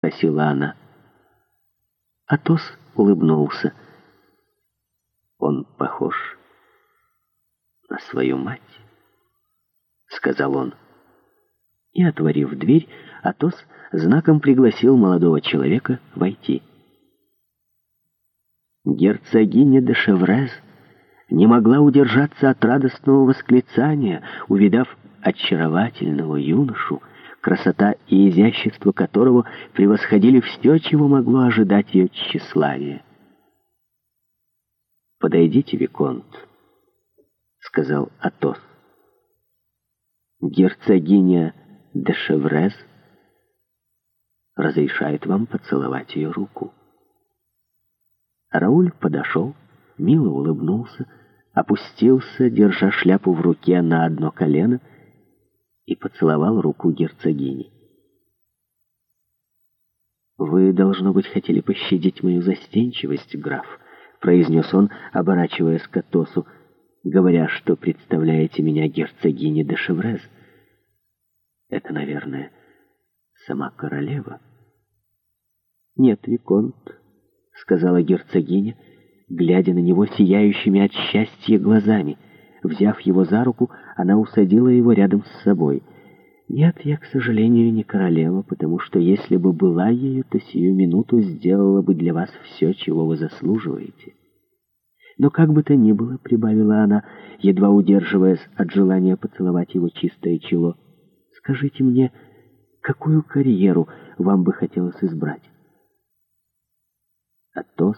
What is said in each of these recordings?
спросила она. Атос улыбнулся. «Он похож на свою мать», — сказал он. И, отворив дверь, Атос знаком пригласил молодого человека войти. Герцогиня де Шеврез не могла удержаться от радостного восклицания, увидав очаровательного юношу, красота и изящество которого превосходили все, чего могло ожидать ее тщеславие. «Подойдите, Виконт», — сказал Атос. «Герцогиня де Шеврез разрешает вам поцеловать ее руку». Рауль подошел, мило улыбнулся, опустился, держа шляпу в руке на одно колено — и поцеловал руку герцогини. «Вы, должно быть, хотели пощадить мою застенчивость, граф», — произнес он, оборачиваясь к Атосу, говоря, что представляете меня герцогиней де Шеврез. «Это, наверное, сама королева». «Нет, Виконт», — сказала герцогиня, глядя на него сияющими от счастья глазами — Взяв его за руку, она усадила его рядом с собой. «Нет, я, к сожалению, не королева, потому что если бы была ею, то сию минуту сделала бы для вас все, чего вы заслуживаете». «Но как бы то ни было», — прибавила она, едва удерживаясь от желания поцеловать его чистое чело, «скажите мне, какую карьеру вам бы хотелось избрать?» Атос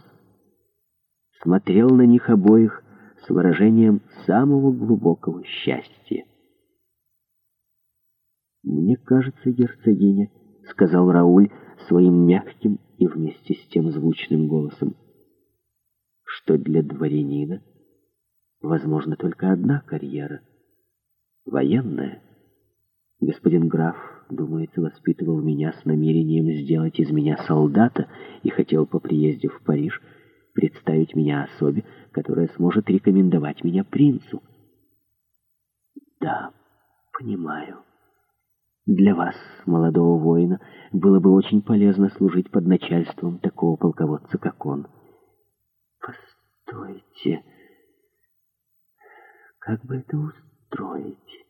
смотрел на них обоих, с выражением самого глубокого счастья. «Мне кажется, герцогиня», — сказал Рауль своим мягким и вместе с тем звучным голосом, «что для дворянина возможно, только одна карьера — военная. Господин граф, думается, воспитывал меня с намерением сделать из меня солдата и хотел по приезде в Париж — представить меня особе, которая сможет рекомендовать меня принцу. Да, понимаю. Для вас, молодого воина, было бы очень полезно служить под начальством такого полководца, как он. Постойте, как бы это устроить?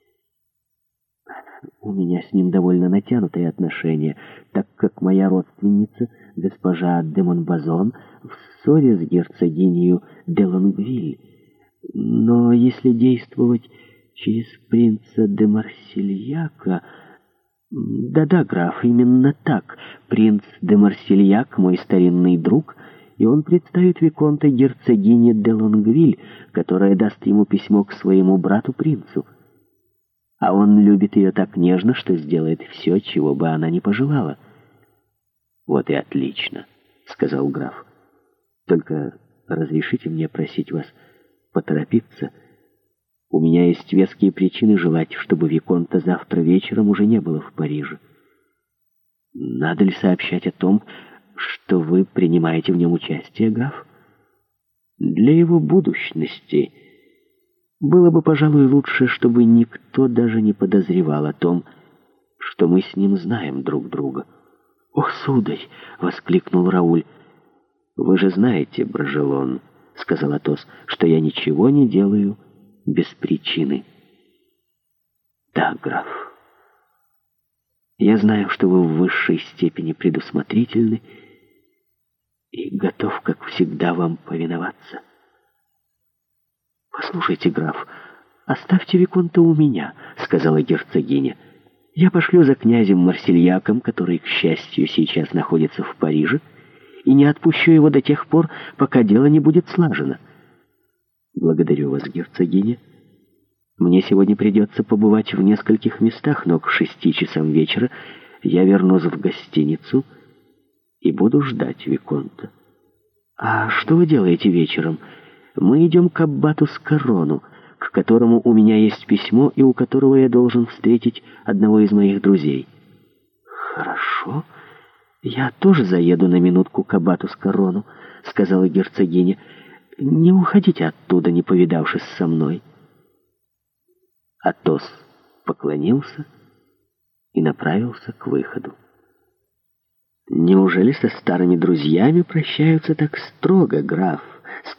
У меня с ним довольно натянутые отношения, так как моя родственница, госпожа Демон Базон, в ссоре с герцогинью Делангвиль. Но если действовать через принца де Марсельяка... Да-да, граф, именно так. Принц де Марсельяк, мой старинный друг, и он представит Виконта герцогине де Лонгвиль, которая даст ему письмо к своему брату-принцу а он любит ее так нежно, что сделает все, чего бы она не пожелала. «Вот и отлично», — сказал граф. «Только разрешите мне просить вас поторопиться. У меня есть веские причины желать, чтобы Виконта завтра вечером уже не было в Париже. Надо ли сообщать о том, что вы принимаете в нем участие, граф?» «Для его будущности», было бы, пожалуй, лучше, чтобы никто даже не подозревал о том, что мы с ним знаем друг друга. «Ох, сударь!» — воскликнул Рауль. «Вы же знаете, Брожелон, — сказал Атос, — что я ничего не делаю без причины». «Да, граф. Я знаю, что вы в высшей степени предусмотрительны и готов, как всегда, вам повиноваться». «Послушайте, граф, оставьте Виконта у меня», — сказала герцогиня. «Я пошлю за князем Марсельяком, который, к счастью, сейчас находится в Париже, и не отпущу его до тех пор, пока дело не будет слажено». «Благодарю вас, герцогиня. Мне сегодня придется побывать в нескольких местах, но к шести часам вечера я вернусь в гостиницу и буду ждать Виконта». «А что вы делаете вечером?» Мы идем к Аббату Скорону, к которому у меня есть письмо и у которого я должен встретить одного из моих друзей. Хорошо. Я тоже заеду на минутку к Аббату Скорону, сказала герцогиня. Не уходите оттуда, не повидавшись со мной. Атос поклонился и направился к выходу. Неужели со старыми друзьями прощаются так строго, граф?